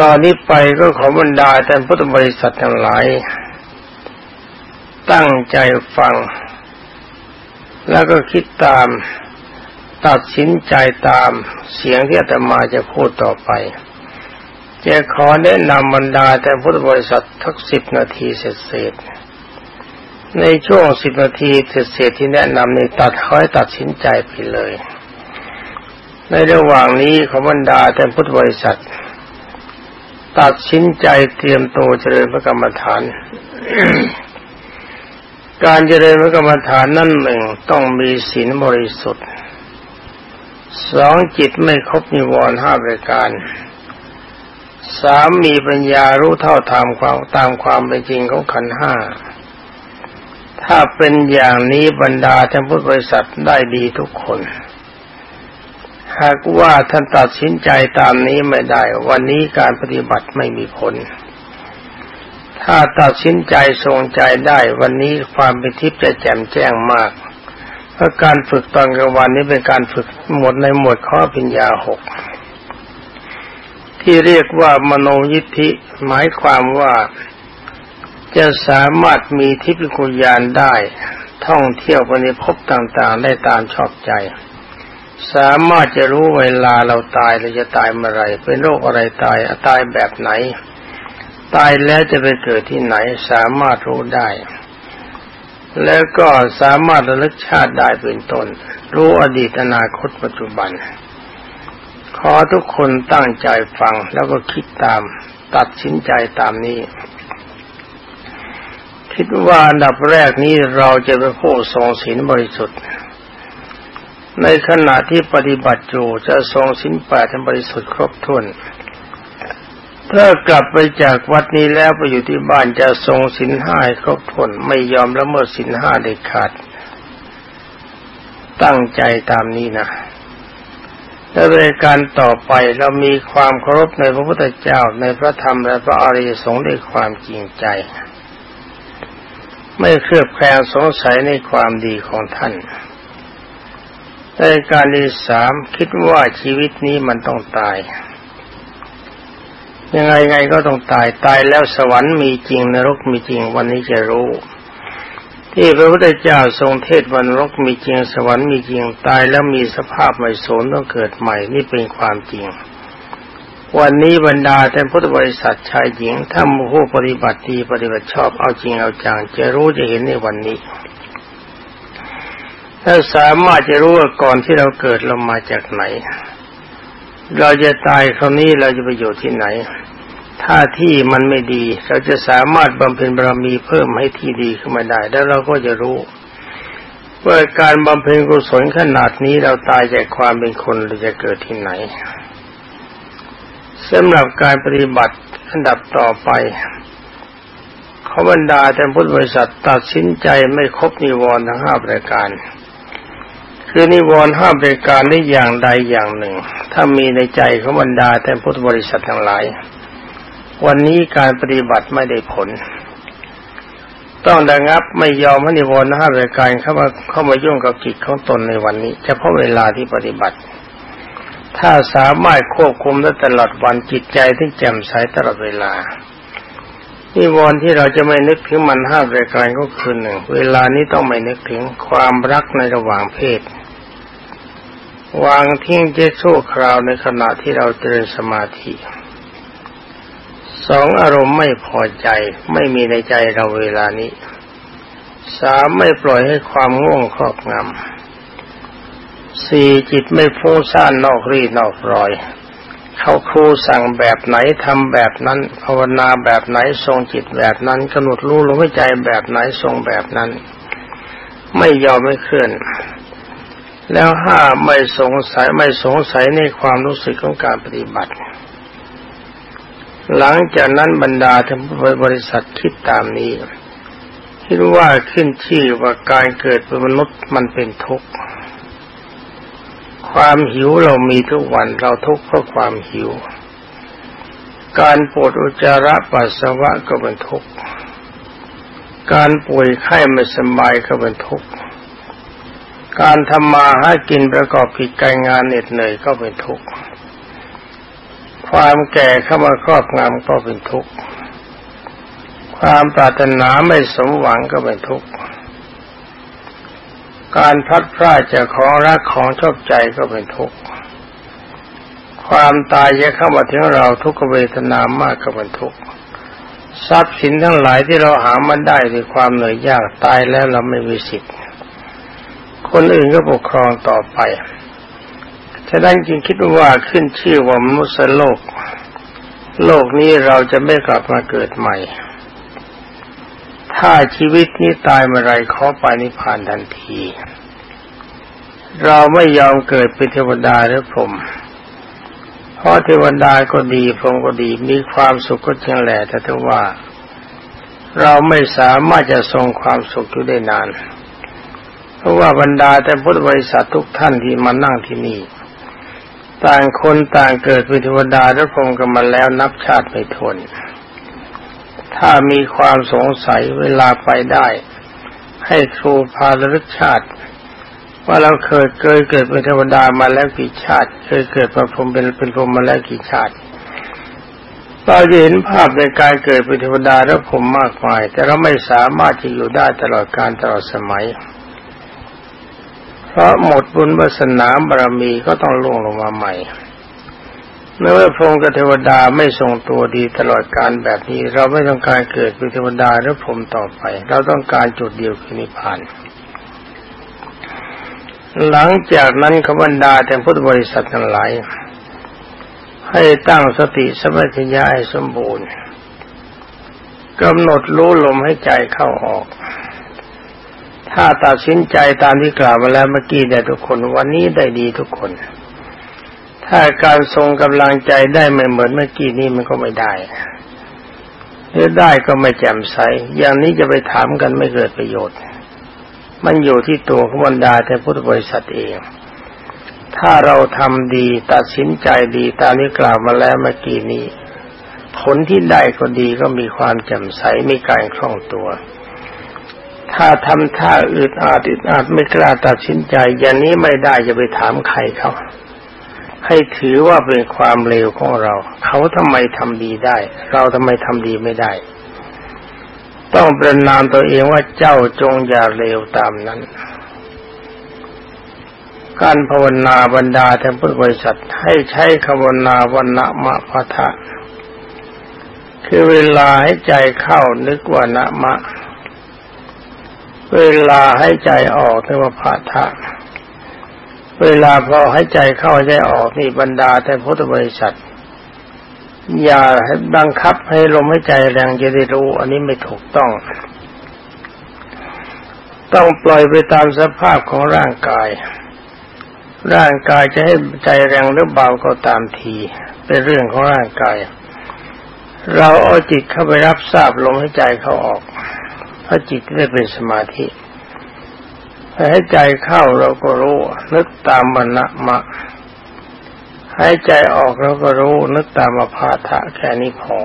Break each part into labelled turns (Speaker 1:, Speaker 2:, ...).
Speaker 1: ตอนนี้ไปก็ขอบรรดาแต่พุทธบริษัททั้งหลาย ตั้งใจฟัง แล้วก็คิดตาม ตัดสินใจตามเสียงที่อาตมาจะพูดต่อไปจะขอแนะนำบรรดาแต่พุทธบริษัททักสิบนาทีเสร็จในช่วงสิบนาทีเสร็จที่แนะนำในตัดคอยตัดสินใจไปเลย ในระหว่างนี้ขอบรรดาแต่พุทธบริษัท ตัดสินใจเตรียมตัวเจริญพระกรรมฐาน การเจริญพระกรรมฐานนั่นหนึ่งต้องมีศีลบริสุทธิ์สองจิตไม่ครบนิวรณ์ห้าประการสามมีปัญญารู้เท่าตามความตามความเป็นจริงของขันห้าถ้าเป็นอย่างนี้บรรดาท่านพุทธบริษัทได้ดีทุกคน หากว่าท่านตัดสินใจตามนี้ไม่ได้ วันนี้การปฏิบัติไม่มีผล ถ้าตัดสินใจทรงใจได้ วันนี้ความเป็นทิพย์จะแจ่มแจ้งมาก เพราะการฝึกตอนกลางวันนี้เป็นการฝึกหมดในหมวดข้อปัญญาหกที่เรียกว่ามโนยิทธิหมายความว่าจะสามารถมีทิพยคุญาณได้ ท่องเที่ยวไปในภพต่างๆ ได้ตามชอบใจ สามารถจะรู้เวลาเราตายเราจะตายเมื่อไรเป็นโรคอะไรตายตายแบบไหน ตายแล้วจะไปเกิดที่ไหน สามารถรู้ได้ แล้วก็สามารถระลึกชาติได้เป็นต้น รู้อดีตอนาคตปัจจุบัน ขอทุกคนตั้งใจฟังแล้วก็คิดตาม ตัดสินใจตามนี้ คิดว่าอันดับแรกนี้เราจะเป็นผู้ทรงศีลบริสุทธิ์ ในขณะที่ปฏิบัติอยู่จะทรงศีลแปดบริสุทธิ์ครบถ้วนถ้ากลับไปจากวัดนี้แล้วไปอยู่ที่บ้านจะทรงศีลห้าครบถ้วนไม่ยอมละเมิดศีลห้าเด็ดขาด ตั้งใจตามนี้นะและในการต่อไปเรามีความเคารพในพระพุทธเจ้าในพระธรรมและพระอริยสงฆ์ด้วยความจริงใจ ไม่เครือบแคลงสงสัยในความดีของท่าน ในการที่สามคิดว่าชีวิตนี้มันต้องตาย ยังไงไงก็ต้องตายตายแล้วสวรรค์มีจริงนรกมีจริงวันนี้จะรู้ ที่พระพุทธเจ้าทรงเทศวันรกมีจริงสวรรค์มีจริงตายแล้วมีสภาพใหม่สูญต้องเกิดใหม่นี่เป็นความจริง วันนี้บรรดาท่พุทธบริษัทชายหญิงถ้าผู้ปฏิบัติดีปฏิบัติชอบเอาจริงเอาจังจะรู้จะเห็นในวันนี้ ถ้าสามารถจะรู้ว่าก่อนที่เราเกิดเรามาจากไหน เราจะตายคราวนี้เราจะไปอยู่ที่ไหน ถ้าที่มันไม่ดี เราจะสามารถบำเพ็ญบารมีเพิ่มให้ที่ดีขึ้นมาได้ แล้วเราก็จะรู้ว่าการบำเพ็ญกุศลขนาดนี้เราตายจากความเป็นคนเราจะเกิดที่ไหนสำหรับการปฏิบัติอันดับต่อไปขบรรดาแต่พุทธบริษัทตัดสินใจไม่ครบนิวรณ์ทั้งห้าประการ คือนิวรณ์ห้าประการนี้อย่างใดอย่างหนึ่ง ถ้ามีในใจของบรรดาแต่พุทธบริษัททั้งหลาย วันนี้การปฏิบัติไม่ได้ผล ต้องระงับไม่ยอมให้นิวรณ์ห้ารายการเข้ามาเข้ามายุ่งกับกิจของตนในวันนี้เฉพาะเวลาที่ปฏิบัติ ถ้าสามารถควบคุมได้ตลอดวันจิตใจที่แจ่มใสตลอดเวลา นิวรณ์ที่เราจะไม่นึกถึงมันห้ารายการก็คือหนึ่งเวลานี้ต้องไม่นึกถึงความรักในระหว่างเพศ วางทิ้งเจโซคราวในขณะที่เราเจริญสมาธิสองอารมณ์ไม่พอใจไม่มีในใจเราเวลานี้สามไม่ปล่อยให้ความง่วงครอบงำสี่จิตไม่ฟุ้งซ่านนอกรีนอกรอย เขาครูสั่งแบบไหนทำแบบนั้นภาวนาแบบไหนทรงจิตแบบนั้นกำหนดรู้ลมหายใจแบบไหนทรงแบบนั้น ไม่ยอมไม่เคลื่อน แล้วห้าไม่สงสัยไม่สงสัยในความรู้สึกของการปฏิบัติ หลังจากนั้นบรรดาทั้งบริษัทคิดตามนี้คิดว่าขึ้นชื่อว่าการเกิดเป็นมนุษย์มันเป็นทุกข์ ความหิวเรามีทุกวันเราทุกข์เพราะความหิว การปวดอุจจาระปัสสาวะก็เป็นทุกข์การป่วยไข้ไม่สบายก็เป็นทุกข์การทำมาหากินประกอบกิจการงานเหน็ดเหนื่อยก็เป็นทุกข์ความแก่เข้ามาครอบงำก็เป็นทุกข์ความปรารถนาไม่สมหวังก็เป็นทุกข์ การพัดพลาดจากของรักของชอบใจก็เป็นทุกข์ ความตายจะเข้ามาถึงเราทุกขเวทนามากก็เป็นทุกข์ ทรัพย์สินทั้งหลายที่เราหามันได้ด้วยความเหนื่อยยากตายแล้วเราไม่มีสิทธิ์ คนอื่นก็ปกครองต่อไป ฉะนั้นจึงคิดว่าขึ้นชื่อว่ามนุษย์โลก โลกนี้เราจะไม่กลับมาเกิดใหม่ ถ้าชีวิตนี้ตายเมื่อไรขอไปนิพพานทันที เราไม่ยอมเกิดเป็นเทวดาหรือพรหมเพราะเทวดาก็ดีพรหมก็ดีมีความสุขก็จริงแหละแต่ถ้าว่า เราไม่สามารถจะทรงความสุขอยู่ได้นาน เพราะว่าบรรดาแต่พุทธบริษัททุกท่านที่มานั่งที่นี่ ต่างคนต่างเกิดเป็นเทวดาและพรหมกันมาแล้วนับชาติไม่ทน ถ้ามีความสงสัยเวลาไปได้ ให้ครูพาลึกชาติ ว่าเราเคยเคยเกิดเป็นเทวดามาแล้วกี่ชาติ เคยเกิดเป็นพรหมเป็นเป็นพรหมมาแล้วกี่ชาติเราจะเห็นภาพในการเกิดเป็นเทวดาและพรหมมากมาย แต่เราไม่สามารถจะอยู่ได้ตลอดการตลอดสมัย เพราะหมดบุญวาสนาบารมีก็ต้องล่วงลงมาใหม่ เมื่อพระองค์กับเทวดาไม่ทรงตัวดีตลอดการแบบนี้ เราไม่ต้องการเกิดเป็นเทวดาหรือพรหมต่อไป เราต้องการจุดเดียวคือนิพพาน หลังจากนั้นขบันดาแต่พุทธบริษัททั้งหลายให้ตั้งสติสมัชัญญาให้สมบูรณ์กำหนดรู้ลมให้ใจเข้าออก ถ้าตัดสินใจตามที่กล่าวมาแล้วเมื่อกี้ได้ทุกคน วันนี้ได้ดีทุกคน ถ้าการทรงกำลังใจได้ไม่เหมือนเมื่อกี้นี้มันก็ไม่ได้หรือได้ก็ไม่แจ่มใส อย่างนี้จะไปถามกันไม่เกิดประโยชน์ มันอยู่ที่ตัวขบรรดาแต่พุทธบริษัทเอง ถ้าเราทำดีตัดสินใจดีตามที่กล่าวมาแล้วเมื่อกี้นี้ ผลที่ได้ก็ดีก็มีความแจ่มใสมีการคล่องตัว ถ้าทำท่าอึดอาดอึดอาดไม่กล้าตัดสินใจ อย่างนี้ไม่ได้จะไปถามใครเขา ให้ถือว่าเป็นความเลวของเรา เขาทำไมทำดีได้ เราทำไมทำดีไม่ได้ ต้องประนามตัวเองว่าเจ้าจงอย่าเลวตามนั้น การภาวนาบรรดาแทนพุทธบริษัทให้ใช้คำวนาวันณมะพะทะคือเวลาให้ใจเข้านึกว่านะมะ เวลาให้ใจออกเรียกว่าพาทะ เวลาพอให้ใจเข้าใจออกนี่บรรดาแต่พุทธบริษัท อย่าให้บังคับให้ลมให้ใจแรงจะได้รู้ อันนี้ไม่ถูกต้อง ต้องปล่อยไปตามสภาพของร่างกาย ร่างกายจะให้ใจแรงหรือเบาก็ตามที เป็นเรื่องของร่างกาย เราเอาจิตเข้าไปรับทราบลมให้ใจเขาออกถ้าจิตได้เป็นสมาธิ ให้ใจเข้าเราก็รู้ นึกตามบรรณะมะให้ใจออกเราก็รู้ นึกตามอภาทะแค่นี้พอ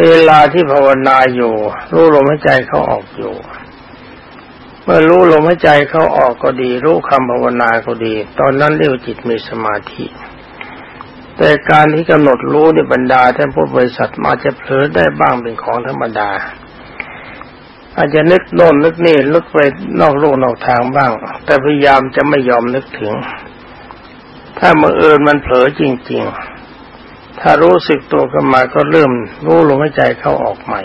Speaker 1: เวลาที่ภาวนาอยู่ รู้ลมหายใจเขาออกอยู่ เมื่อรู้ลมหายใจเขาออกก็ดี รู้คำภาวนาก็ดี ตอนนั้นเรียกจิตมีสมาธิ แต่การที่กำหนดรู้ในบรรดาท่านผู้บริษัทมาจะเผลอได้บ้างเป็นของธรรมดา อาจจะนึกโน่นนึกนี่นึกไปนอกโลกนอกทางบ้าง แต่พยายามจะไม่ยอมนึกถึง ถ้ามื่อเอิญมันเผลอจริง ๆ ถ้ารู้สึกตัวขึ้นมาก็เริ่มรู้ลมหายใจเข้าออกใหม่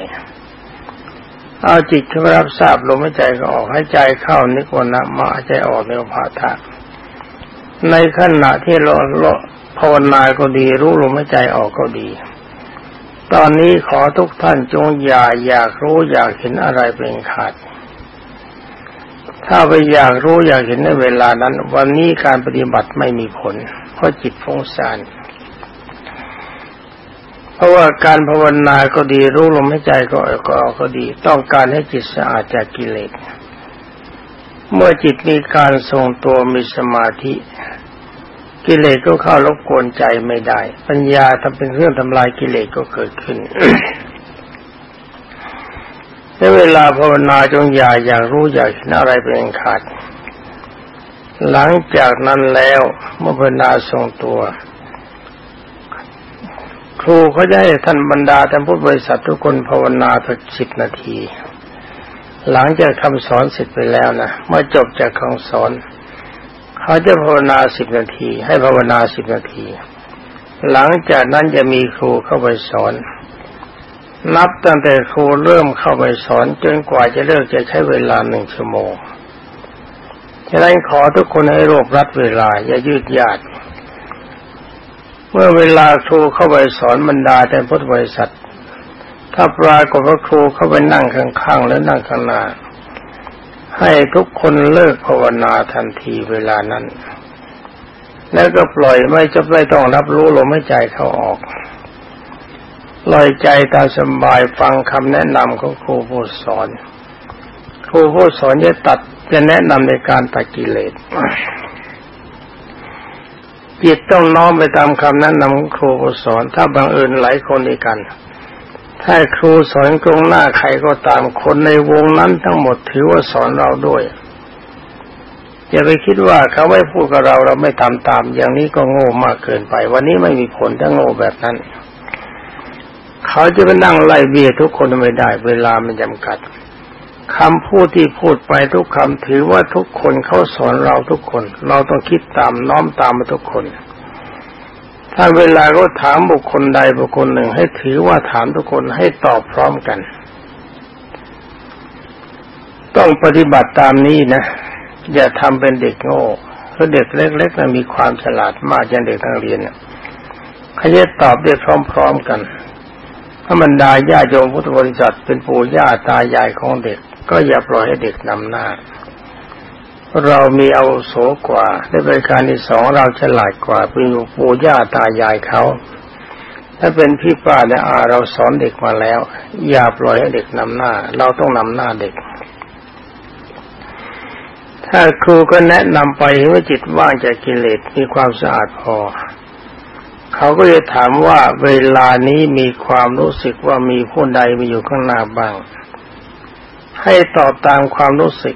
Speaker 1: เอาจิตเข้ารับทราบลมหายใจก็ออกให้ใจเข้านึกว่านะมาใจออกในภาทะในขณะที่เราภาวนาก็ดี รู้ลมหายใจออกก็ดี ตอนนี้ขอทุกท่านจงอย่าอยากรู้อยากเห็นอะไรเป็นขาด ถ้าไปอยากรู้อยากเห็นในเวลานั้น วันนี้การปฏิบัติไม่มีผล เพราะจิตฟุ้งซ่านเพราะว่าการภาวนาก็ดีรู้ลมหายใจก็ก็ก็ดี ต้องการให้จิตสะอาดจากกิเลสเมื่อจิตมีการทรงตัวมีสมาธิ กิเลสก็เข้ารบกวนใจไม่ได้ ปัญญาทำเป็นเครื่องทำลายกิเลสก็เกิดขึ้นในเวลาภาวนาจงอย่าอย่ากรู้อยากเห็นอะไรเป็นขาด หลังจากนั้นแล้วเมื่อภาวนาทรงตัว ครูเขาจะให้ท่านบรรดาท่านผู้บริษัททุกคนภาวนาสักสิบนาที หลังจากคำสอนเสร็จไปแล้วนะเมื่อจบจากคำสอน เขาจะภาวนาสิบนาที ให้ภาวนาสิบนาที หลังจากนั้นจะมีครูเข้าไปสอน นับตั้งแต่ครูเริ่มเข้าไปสอนจนกว่าจะเลิกจะใช้เวลาหนึ่งชั่วโมงฉะนั้นขอทุกคนให้รบรัดเวลา อย่ายืดยาดเมื่อเวลาครูเข้าไปสอนบรรดาแต่พุทธบริษัท ถ้าปรากฏว่าครูเข้าไปนั่งข้างๆหรือนั่งข้างหน้า ให้ทุกคนเลิกภาวนาทันทีเวลานั้น แล้วก็ปล่อยไม่จะไม่ต้องรับรู้ลมหายใจเข้าออกปล่อยใจตามสบายฟังคำแนะนำของครูผู้สอน ครูผู้สอนจะตัดจะแนะนำในการตัดกิเลสจิตต้องน้อมไปตามคำแนั้นำของครูสอน ถ้าบังเอิญหลายคนด้วยกัน ถ้าครูสอนตรงหน้าใครก็ตามคนในวงนั้นทั้งหมดถือว่าสอนเราด้วย อย่าไปคิดว่าเขาไม่พูดกับเราเราไม่ทำตาม อย่างนี้ก็โง่มากเกินไป วันนี้ไม่มีผลถ้าโง่แบบนั้น เขาจะไปนั่งไล่เบียทุกคนไม่ได้ เวลามันจำกัดคำพูดที่พูดไปทุกคำถือว่าทุกคนเขาสอนเราทุกคน เราต้องคิดตามน้อมตามมาทุกคน ถ้าเวลาเขาถามบุคคลใดบุคคลหนึ่ง ให้ถือว่าถามทุกคนให้ตอบพร้อมกัน ต้องปฏิบัติตามนี้นะ อย่าทำเป็นเด็กโง่เพราะเด็กเล็กๆนะมีความฉลาดมากอย่างเด็กทั้งเรียนเขาจะตอบได้พร้อมๆกันธรรมดาญาโยมพุทธบริษัทเป็นปู่ย่าตายายของเด็ก ก็อย่าปล่อยให้เด็กนำหน้า เรามีเอาโสกว่าได้บริการที่สองเราฉลาดกว่าเป็นปู่ย่าตายายเขา ถ้าเป็นพี่ป้าและอาเราสอนเด็กมาแล้ว อย่าปล่อยให้เด็กนำหน้า เราต้องนำหน้าเด็ก ถ้าครูก็แนะนำไปว่าจิตว่างจากกิเลสมีความสะอาดพอ เขาก็จะถามว่าเวลานี้มีความรู้สึกว่ามีผู้ใดมาอยู่ข้างหน้าบ้าง ให้ตอบตามความรู้สึก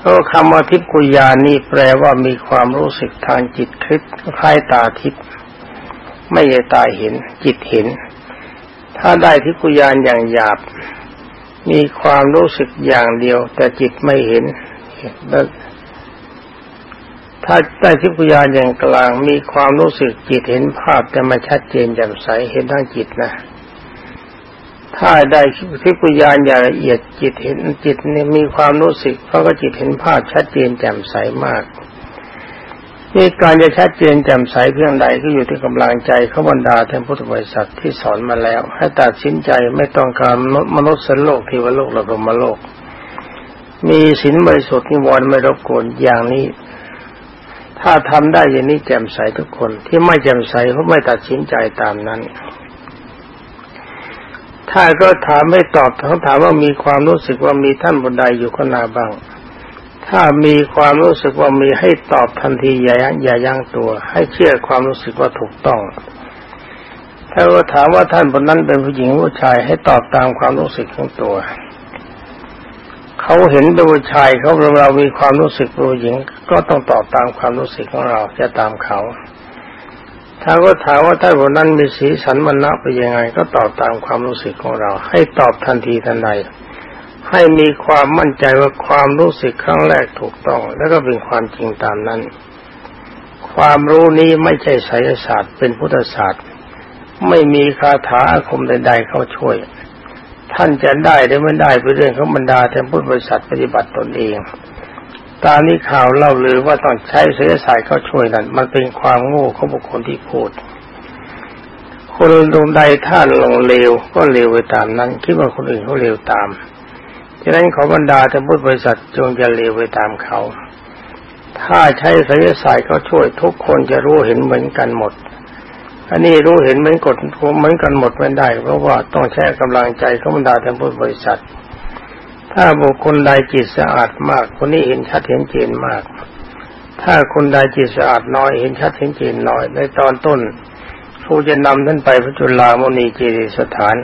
Speaker 1: เพราะคำว่าทิพกุญานี่แปลว่ามีความรู้สึกทางจิตคิดคล้ายตาทิพย์ไม่ใช่ตาเห็น จิตเห็น ถ้าได้ทิพกุญาณอย่างหยาบ มีความรู้สึกอย่างเดียว แต่จิตไม่เห็นถ้าได้ทิพกุญาณอย่างกลางมีความรู้สึกจิตเห็นภาพแต่มาชัดเจนแจ่มใสเห็นทั้งจิตนะ ถ้าได้ทิพยานอย่างละเอียดจิตเห็นจิตเนี่ยมีความรู้สึกเพราะก็จิตเห็นภาพชัดเจนแจ่มใสมากนี่การจะชัดเจนแจ่มใสเพียงใดก็อยู่ที่กำลังใจเขาบรรดาท่านพุทธบริษัทที่สอนมาแล้ว ให้ตัดสินใจไม่ต้องการมนุษย์สโลกเทวโลกระบมโลก มีศีลบริสุทธิ์นิวรณ์ไม่รบกวนอย่างนี้ ถ้าทำได้อย่างนี้แจ่มใสทุกคนที่ไม่แจ่มใสเขาไม่ตัดสินใจตามนั้น ถ้าก็ถามไม่ตอบเขาถามว่ามีความรู้สึกว่ามีท่านบนใดอยู่ข้างหน้าบ้าง ถ้ามีความรู้สึกว่ามีให้ตอบทันทีอย่าอย่ายั้งตัว ให้เชื่อความรู้สึกว่าถูกต้อง ถ้าก็ถามว่าท่านบนนั้นเป็นผู้หญิงผู้ชายให้ตอบตามความรู้สึกของตัว เขาเห็นเป็นผู้ชายเขาเรามีความรู้สึกเป็นผู้หญิง ก็ต้องตอบตามความรู้สึกของเราจะตามเขา ถ้าก็ถามว่าท่านคนนั้นมีสีสันมันนะไปยังไง ก็ตอบตามความรู้สึกของเรา ให้ตอบทันทีทันใด ให้มีความมั่นใจว่าความรู้สึกครั้งแรกถูกต้อง แล้วก็เป็นความจริงตามนั้น ความรู้นี้ไม่ใช่ไสยศาสตร์ เป็นพุทธศาสตร์ ไม่มีคาถาอาคมใด ๆ เข้าช่วย ท่านจะได้หรือไม่ได้เป็นเรื่องของบรรดาแต่พุทธบริษัทปฏิบัติตนเอง ตานี้ข่าวเล่าเลยว่าต้องใช้เสียสายเขาช่วยนั่นมันเป็นความโง่ของบุคคลที่พูด คนตรงใดถ้าลงเลวก็เลวไปตามนั้น คิดว่าคนอื่นเขาเลวตามฉะนั้นขอบรรดาแต่พุทธบริษัทจงจะเลวไปตามเขา ถ้าใช้ศิลศาสตร์เขาช่วยทุกคนจะรู้เห็นเหมือนกันหมด อันนี้รู้เห็นเหมือนกดเหมือนกันหมดไม่ได้ เพราะว่าต้องใช้กำลังใจของบรรดาแต่พุทธบริษัท ถ้าบุคคลใดจิตสะอาดมาก คนนี้เห็นชัดเห็นเจนมาก ถ้าคนใดจิตสะอาดน้อยเห็นชัดเห็นเจนน้อย ในตอนต้นครูจะนำท่านไปพระจุลามณีเจดีสถาน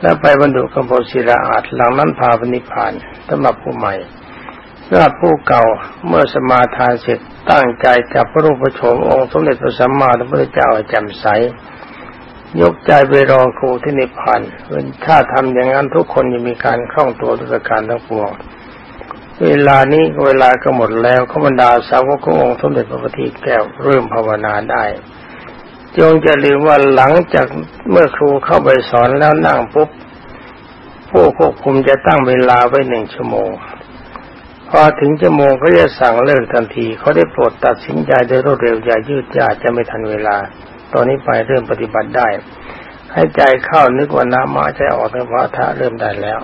Speaker 1: แล้วไปบรรดุกำพศิลาอาจหลังนั้นพาปนิพานสำหรับผู้ใหม่สำหรับผู้เก่าเมื่อสมาทานเสร็จตั้งใจจับพระรูปโฉมองค์สมเด็จพระสัมมาสัมพุทธเจ้าแจ่มใส ยกใจไปรอครูที่นิพพานถ้าทำอย่างนั้นทุกคนจะมีการคล่องตัวทุกการทั้งปวง เวลานี้เวลาก็หมดแล้วขบรรดาสาวกขององค์สมเด็จพระบัณฑิตแก้วเริ่มภาวนาได้จงจะลืมว่าหลังจากเมื่อครูเข้าไปสอนแล้วนั่งปุ๊บผู้ควบคุมจะตั้งเวลาไว้หนึ่งชั่วโมง พอถึงชั่วโมงเขาจะสั่งเลิกทันที เขาได้โปรดตัดสินใจโดยรวดเร็วอย่ายืดยาจะไม่ทันเวลา ตอนนี้ไปเริ่มปฏิบัติได้ ให้ใจเข้านึกว่าน้ำมาใจออกในพระธาเริ่มได้แล้ว